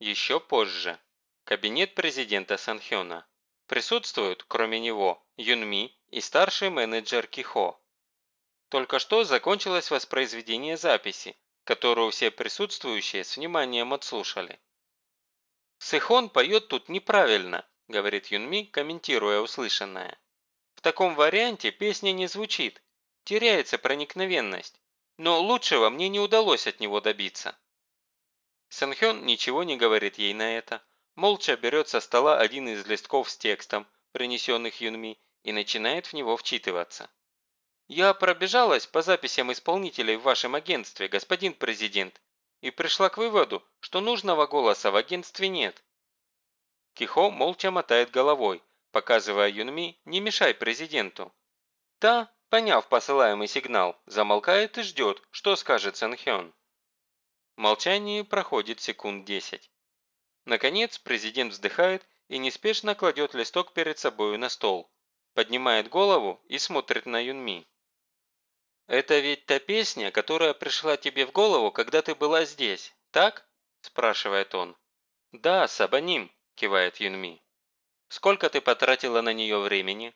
Еще позже. Кабинет президента Санхёна. Присутствуют, кроме него, Юнми и старший менеджер Кихо. Только что закончилось воспроизведение записи, которую все присутствующие с вниманием отслушали. «Сыхон поет тут неправильно», – говорит Юнми, комментируя услышанное. «В таком варианте песня не звучит, теряется проникновенность, но лучшего мне не удалось от него добиться». Сэнхён ничего не говорит ей на это, молча берет со стола один из листков с текстом, принесенных Юнми, и начинает в него вчитываться. «Я пробежалась по записям исполнителей в вашем агентстве, господин президент, и пришла к выводу, что нужного голоса в агентстве нет». Кихо молча мотает головой, показывая Юнми «не мешай президенту». Та, поняв посылаемый сигнал, замолкает и ждет, что скажет Сэнхён. Молчание проходит секунд десять. Наконец президент вздыхает и неспешно кладет листок перед собою на стол, поднимает голову и смотрит на Юнми. «Это ведь та песня, которая пришла тебе в голову, когда ты была здесь, так?» – спрашивает он. «Да, Сабаним», – кивает Юнми. «Сколько ты потратила на нее времени?»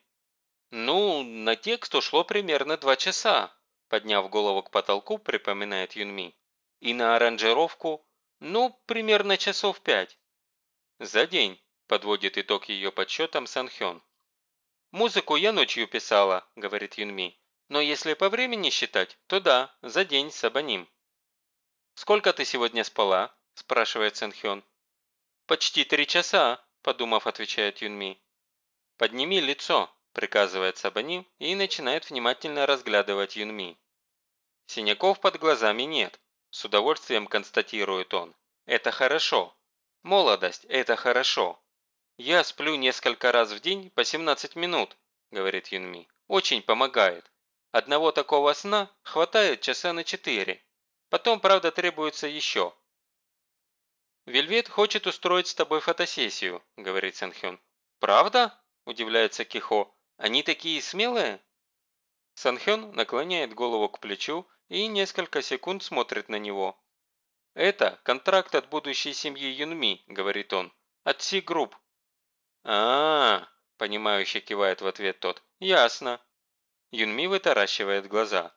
«Ну, на текст ушло примерно два часа», – подняв голову к потолку, припоминает Юнми. «И на аранжировку, ну, примерно часов пять». «За день», – подводит итог ее подсчетам Санхён. «Музыку я ночью писала», – говорит Юнми. Но если по времени считать, то да, за день с абоним. «Сколько ты сегодня спала?» – спрашивает Сэнхён. «Почти три часа», – подумав, отвечает Юнми. «Подними лицо», – приказывает Сабаним и начинает внимательно разглядывать Юнми. Синяков под глазами нет, с удовольствием констатирует он. Это хорошо. Молодость – это хорошо. Я сплю несколько раз в день по 17 минут, говорит Юнми. Очень помогает. Одного такого сна хватает часа на четыре. Потом, правда, требуется еще. «Вельвет хочет устроить с тобой фотосессию», – говорит Санхён. «Правда?» – удивляется Кихо. «Они такие смелые?» Санхён наклоняет голову к плечу и несколько секунд смотрит на него. «Это контракт от будущей семьи Юнми», – говорит он. «От Си Групп». «А-а-а», – понимающе кивает в ответ тот. «Ясно». Юнми вытаращивает глаза.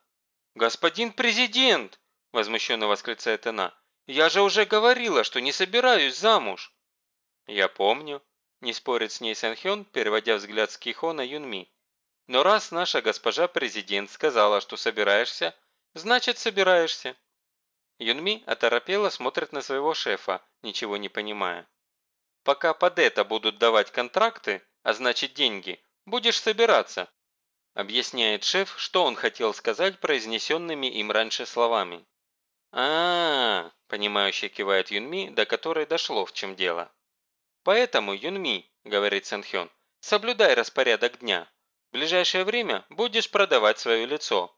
«Господин президент!» – возмущенно восклицает она. «Я же уже говорила, что не собираюсь замуж!» «Я помню», – не спорит с ней Сэнхён, переводя взгляд с Кихо на Юнми. «Но раз наша госпожа президент сказала, что собираешься, значит собираешься». Юнми оторопело смотрит на своего шефа, ничего не понимая. «Пока под это будут давать контракты, а значит деньги, будешь собираться», Объясняет шеф, что он хотел сказать произнесенными им раньше словами. а, -а, -а понимающе кивает Юнми, до которой дошло, в чем дело. «Поэтому, Юнми», – говорит Сэнхён, – «соблюдай распорядок дня. В ближайшее время будешь продавать свое лицо».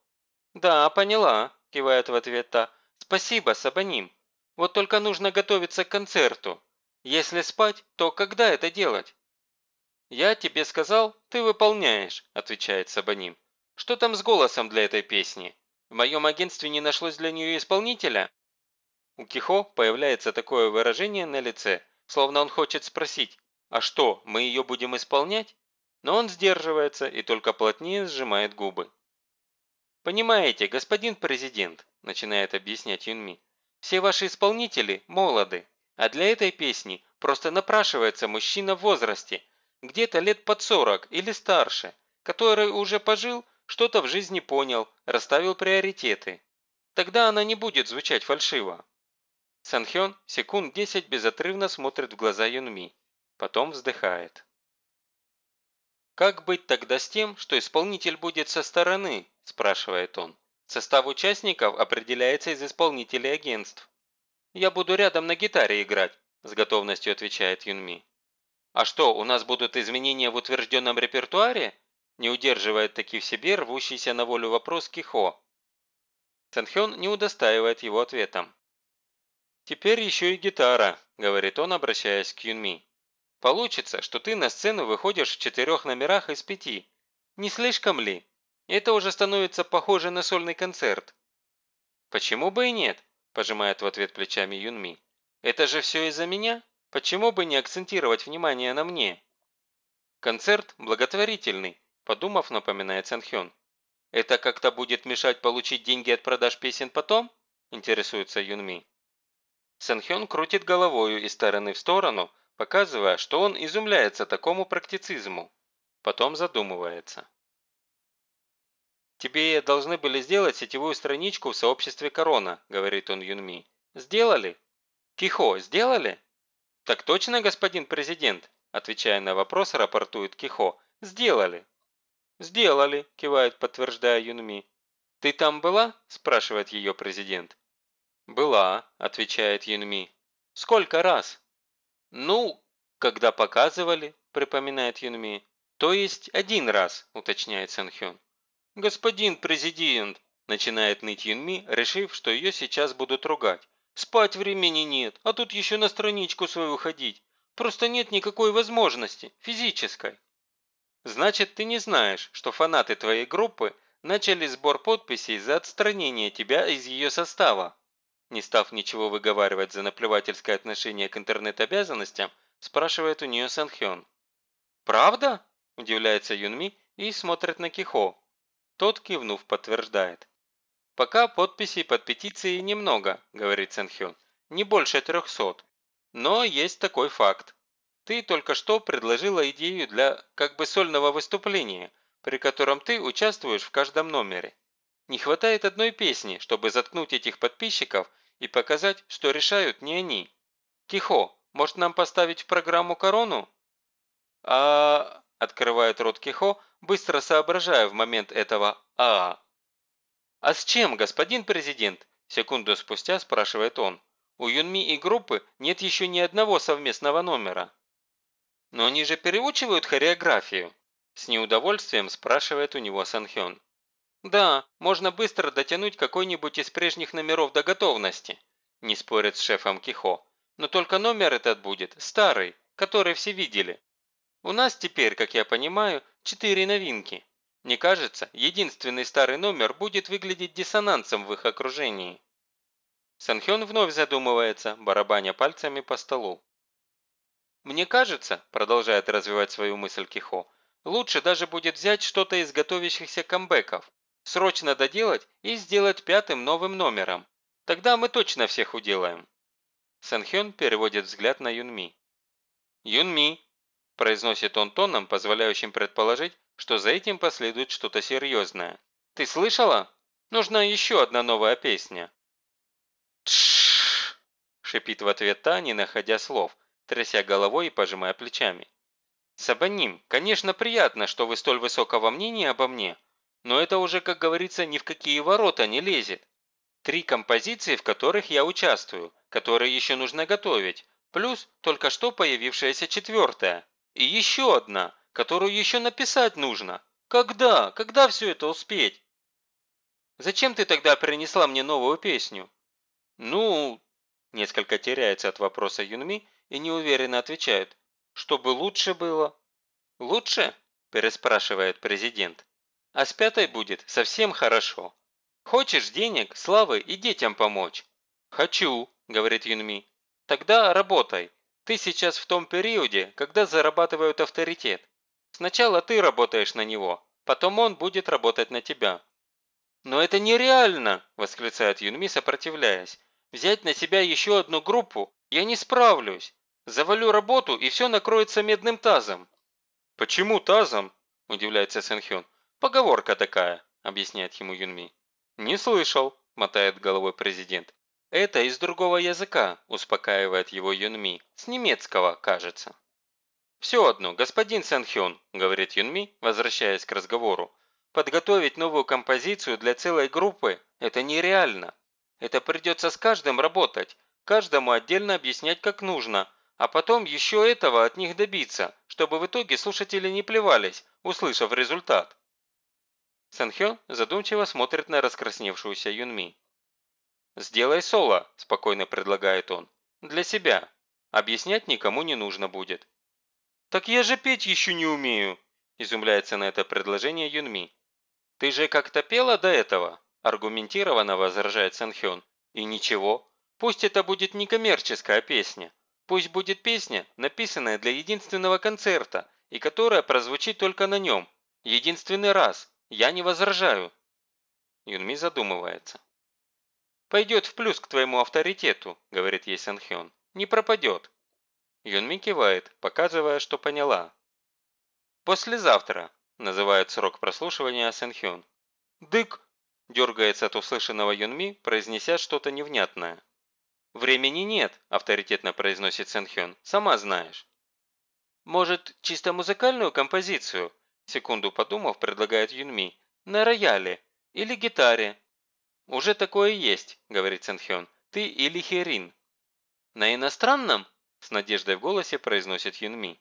«Да, поняла», – кивает в ответ та. «Спасибо, Сабаним. Вот только нужно готовиться к концерту. Если спать, то когда это делать?» «Я тебе сказал, ты выполняешь», – отвечает Сабаним. «Что там с голосом для этой песни? В моем агентстве не нашлось для нее исполнителя?» У Кихо появляется такое выражение на лице, словно он хочет спросить, «А что, мы ее будем исполнять?» Но он сдерживается и только плотнее сжимает губы. «Понимаете, господин президент», – начинает объяснять Юнми, «все ваши исполнители молоды, а для этой песни просто напрашивается мужчина в возрасте, где-то лет под сорок или старше, который уже пожил, что-то в жизни понял, расставил приоритеты. Тогда она не будет звучать фальшиво. Санхён секунд десять безотрывно смотрит в глаза Юнми, потом вздыхает. «Как быть тогда с тем, что исполнитель будет со стороны?» – спрашивает он. «Состав участников определяется из исполнителей агентств». «Я буду рядом на гитаре играть», – с готовностью отвечает Юнми. А что, у нас будут изменения в утвержденном репертуаре? Не удерживает таки в себе рвущийся на волю вопрос Кихо. Санхён не удостаивает его ответом. «Теперь еще и гитара», – говорит он, обращаясь к Юнми. «Получится, что ты на сцену выходишь в четырех номерах из пяти. Не слишком ли? Это уже становится похоже на сольный концерт». «Почему бы и нет?» – пожимает в ответ плечами Юнми. Это же все из-за меня? Почему бы не акцентировать внимание на мне? Концерт благотворительный, подумав, напоминает Санхён. Это как-то будет мешать получить деньги от продаж песен потом? Интересуется Юнми. Санхён крутит головою из стороны в сторону, показывая, что он изумляется такому практицизму. Потом задумывается. «Тебе должны были сделать сетевую страничку в сообществе Корона», – говорит он Юнми. «Сделали?» «Кихо, сделали?» «Так точно, господин президент?» – отвечая на вопрос, рапортует Кихо. «Сделали». «Сделали», – кивает, подтверждая Юнми. «Ты там была?» – спрашивает ее президент. «Была», – отвечает Юнми. «Сколько раз?» «Ну, когда показывали», – припоминает Юнми. «То есть один раз», – уточняет Санхён. «Господин президент», – начинает ныть Юнми, решив, что ее сейчас будут ругать. «Спать времени нет, а тут еще на страничку свою ходить. Просто нет никакой возможности, физической». Значит, ты не знаешь, что фанаты твоей группы начали сбор подписей за отстранение тебя из ее состава. Не став ничего выговаривать за наплевательское отношение к интернет-обязанностям, спрашивает у нее Санхён. «Правда?» – удивляется Юнми и смотрит на Кихо. Тот, кивнув, подтверждает. «Пока подписей под петицией немного», – говорит Санхён. «Не больше трехсот. Но есть такой факт. Ты только что предложила идею для как бы сольного выступления, при котором ты участвуешь в каждом номере. Не хватает одной песни, чтобы заткнуть этих подписчиков и показать, что решают не они. Кихо, может нам поставить в программу корону? А... Открывает рот Кихо, быстро соображая в момент этого «а». «А с чем, господин президент?» Секунду спустя спрашивает он. «У Юнми и группы нет еще ни одного совместного номера». «Но они же переучивают хореографию?» С неудовольствием спрашивает у него Санхён. «Да, можно быстро дотянуть какой-нибудь из прежних номеров до готовности», не спорит с шефом Кихо. «Но только номер этот будет старый, который все видели. У нас теперь, как я понимаю, четыре новинки. Мне кажется, единственный старый номер будет выглядеть диссонансом в их окружении». Санхён вновь задумывается, барабаня пальцами по столу. «Мне кажется», – продолжает развивать свою мысль Кихо, «лучше даже будет взять что-то из готовящихся камбэков, срочно доделать и сделать пятым новым номером. Тогда мы точно всех уделаем». Санхён переводит взгляд на Юнми. «Юнми», – произносит он тоном, позволяющим предположить, что за этим последует что-то серьезное. «Ты слышала? Нужна еще одна новая песня». «Тш!» – шипит в ответ та, не находя слов – тряся головой и пожимая плечами. «Сабаним, конечно, приятно, что вы столь высокого мнения обо мне, но это уже, как говорится, ни в какие ворота не лезет. Три композиции, в которых я участвую, которые еще нужно готовить, плюс только что появившаяся четвертая. И еще одна, которую еще написать нужно. Когда? Когда все это успеть? Зачем ты тогда принесла мне новую песню? Ну, несколько теряется от вопроса Юнми и неуверенно отвечает, чтобы лучше было. «Лучше?» – переспрашивает президент. «А с пятой будет совсем хорошо. Хочешь денег, славы и детям помочь?» «Хочу», – говорит Юнми. «Тогда работай. Ты сейчас в том периоде, когда зарабатывают авторитет. Сначала ты работаешь на него, потом он будет работать на тебя». «Но это нереально!» – восклицает Юнми, сопротивляясь. «Взять на себя еще одну группу я не справлюсь. Завалю работу, и все накроется медным тазом». «Почему тазом?» – удивляется Сэнхён. «Поговорка такая», – объясняет ему Юнми. «Не слышал», – мотает головой президент. «Это из другого языка», – успокаивает его Юнми. «С немецкого, кажется». «Все одно, господин Сэнхён», – говорит Юнми, возвращаясь к разговору. «Подготовить новую композицию для целой группы – это нереально. Это придется с каждым работать, каждому отдельно объяснять как нужно, а потом еще этого от них добиться, чтобы в итоге слушатели не плевались, услышав результат. Санхё задумчиво смотрит на раскрасневшуюся Юнми. «Сделай соло», – спокойно предлагает он. «Для себя. Объяснять никому не нужно будет». «Так я же петь еще не умею», – изумляется на это предложение Юнми. «Ты же как-то пела до этого?» – аргументированно возражает Санхён. «И ничего. Пусть это будет не коммерческая песня. Пусть будет песня, написанная для единственного концерта, и которая прозвучит только на нем. Единственный раз. Я не возражаю. Юнми задумывается. «Пойдет в плюс к твоему авторитету», – говорит ей Санхён. «Не пропадет». Юнми кивает, показывая, что поняла. «Послезавтра», – называет срок прослушивания Санхён. «Дык!» – дергается от услышанного Юнми, произнеся что-то невнятное. «Времени нет», – авторитетно произносит Санхён. «Сама знаешь». «Может, чисто музыкальную композицию?» Секунду подумав, предлагает Юнми. «На рояле. Или гитаре». «Уже такое есть», – говорит Санхён. «Ты или Херин». «На иностранном?» – с надеждой в голосе произносит Юнми.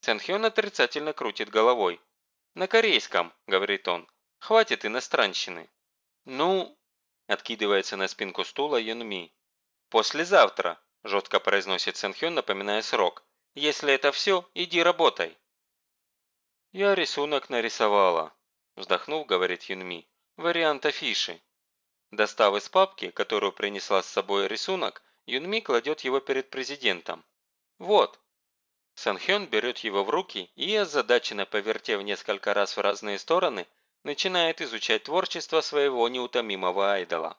Санхён отрицательно крутит головой. «На корейском», – говорит он. «Хватит иностранщины». «Ну...» – откидывается на спинку стула Юнми. «Послезавтра», – жестко произносит Сэнхён, напоминая срок. «Если это все, иди работай». «Я рисунок нарисовала», – вздохнув, говорит Юнми. «Вариант афиши». Достав из папки, которую принесла с собой рисунок, Юнми кладет его перед президентом. «Вот». Санхён берет его в руки и, озадаченно повертев несколько раз в разные стороны, начинает изучать творчество своего неутомимого айдола.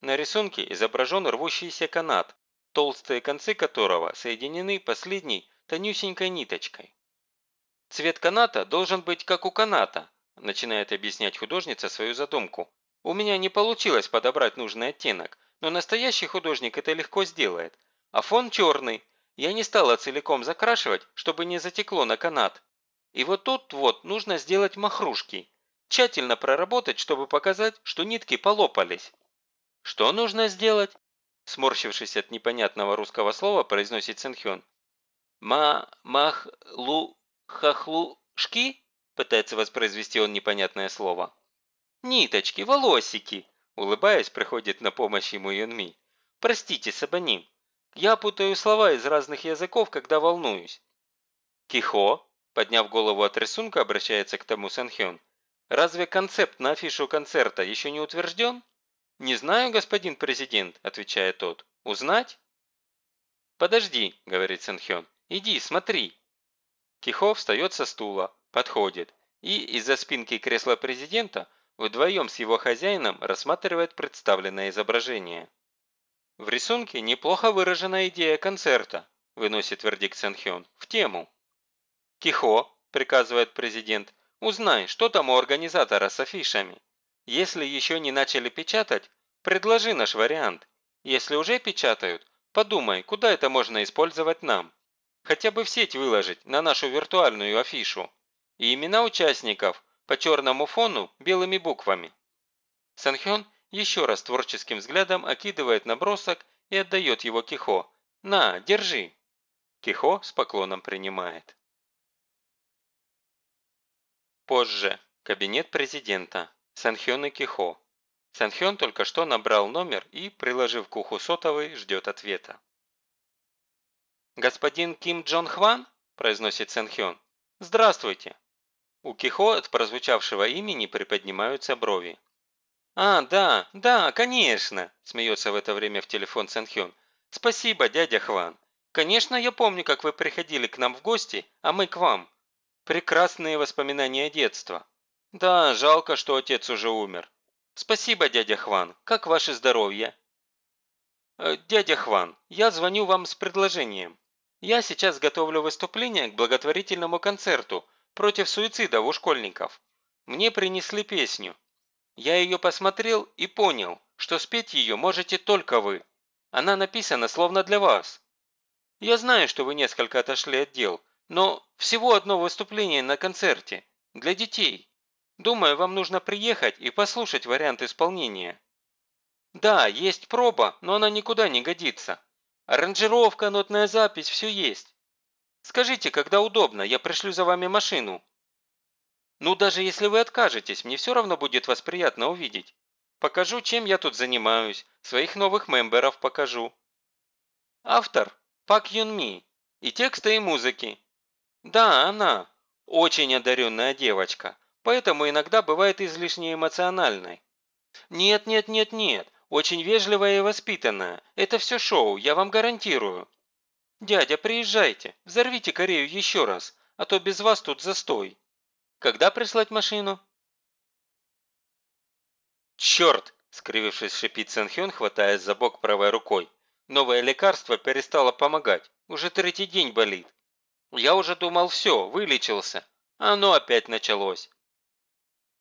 На рисунке изображен рвущийся канат, толстые концы которого соединены последней тонюсенькой ниточкой. «Цвет каната должен быть как у каната», начинает объяснять художница свою задумку. «У меня не получилось подобрать нужный оттенок, но настоящий художник это легко сделает. А фон черный. Я не стала целиком закрашивать, чтобы не затекло на канат. И вот тут вот нужно сделать махрушки. Тщательно проработать, чтобы показать, что нитки полопались. «Что нужно сделать?» Сморщившись от непонятного русского слова, произносит Сэнхён. «Ма-мах-лу-хахлу-шки?» Пытается воспроизвести он непонятное слово. «Ниточки, волосики!» Улыбаясь, приходит на помощь ему Юнми. «Простите, Сабанин, я путаю слова из разных языков, когда волнуюсь». «Кихо?» Подняв голову от рисунка, обращается к тому Сэнхён. «Разве концепт на афишу концерта еще не утвержден?» «Не знаю, господин президент», – отвечает тот. «Узнать?» «Подожди», – говорит Сэнхён. «Иди, смотри». Кихо встает со стула, подходит и из-за спинки кресла президента вдвоем с его хозяином рассматривает представленное изображение. В рисунке неплохо выражена идея концерта, выносит вердикт Сэнхён, в тему. «Кихо», – приказывает президент, – «узнай, что там у организатора с афишами». Если еще не начали печатать, предложи наш вариант. Если уже печатают, подумай, куда это можно использовать нам. Хотя бы в сеть выложить на нашу виртуальную афишу. И имена участников по черному фону белыми буквами. Санхён еще раз творческим взглядом окидывает набросок и отдает его Кихо. «На, держи!» Кихо с поклоном принимает. Позже. Кабинет президента. Санхён и Кихо. Санхён только что набрал номер и, приложив к уху сотовый, ждет ответа. «Господин Ким Джон Хван?» – произносит Санхён. «Здравствуйте!» У Кихо от прозвучавшего имени приподнимаются брови. «А, да, да, конечно!» – смеется в это время в телефон Санхён. «Спасибо, дядя Хван. Конечно, я помню, как вы приходили к нам в гости, а мы к вам. Прекрасные воспоминания детства. «Да, жалко, что отец уже умер. Спасибо, дядя Хван. Как ваше здоровье?» «Э, «Дядя Хван, я звоню вам с предложением. Я сейчас готовлю выступление к благотворительному концерту против суицида у школьников. Мне принесли песню. Я ее посмотрел и понял, что спеть ее можете только вы. Она написана словно для вас. Я знаю, что вы несколько отошли от дел, но всего одно выступление на концерте. Для детей. Думаю, вам нужно приехать и послушать вариант исполнения. Да, есть проба, но она никуда не годится. Аранжировка, нотная запись, все есть. Скажите, когда удобно, я пришлю за вами машину. Ну, даже если вы откажетесь, мне все равно будет вас приятно увидеть. Покажу, чем я тут занимаюсь, своих новых мемберов покажу. Автор – Пак Юн Ми. И тексты, и музыки. Да, она. Очень одаренная девочка поэтому иногда бывает излишне эмоциональной. Нет, нет, нет, нет, Очень вежливая и воспитанная. Это все шоу, я вам гарантирую. Дядя, приезжайте, взорвите Корею еще раз, а то без вас тут застой. Когда прислать машину? Черт! Скривившись, шипит Сэнхён, хватаясь за бок правой рукой. Новое лекарство перестало помогать. Уже третий день болит. Я уже думал, все, вылечился. А оно опять началось.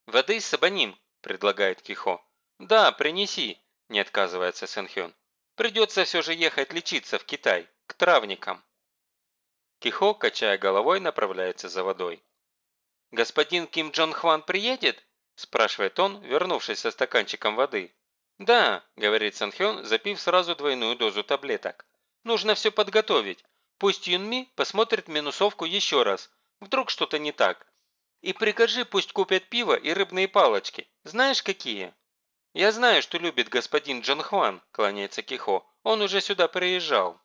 «Воды с сабаним», – предлагает Кихо. «Да, принеси», – не отказывается Сэнхён. «Придется все же ехать лечиться в Китай, к травникам». Кихо, качая головой, направляется за водой. «Господин Ким Джон Хван приедет?» – спрашивает он, вернувшись со стаканчиком воды. «Да», – говорит Санхён, запив сразу двойную дозу таблеток. «Нужно все подготовить. Пусть Юнми посмотрит минусовку еще раз. Вдруг что-то не так. И прикажи, пусть купят пиво и рыбные палочки. Знаешь, какие?» «Я знаю, что любит господин Джон Хван», – кланяется Кихо. «Он уже сюда приезжал».